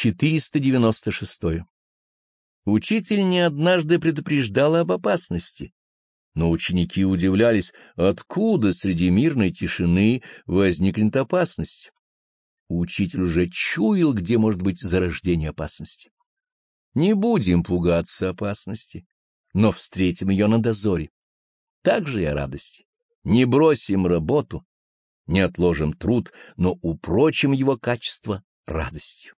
496. Учитель не однажды предупреждал об опасности, но ученики удивлялись, откуда среди мирной тишины возникнет опасность. Учитель уже чуял, где может быть зарождение опасности. Не будем пугаться опасности, но встретим ее на дозоре. Так же и о радости. Не бросим работу, не отложим труд, но упрочим его качество радостью.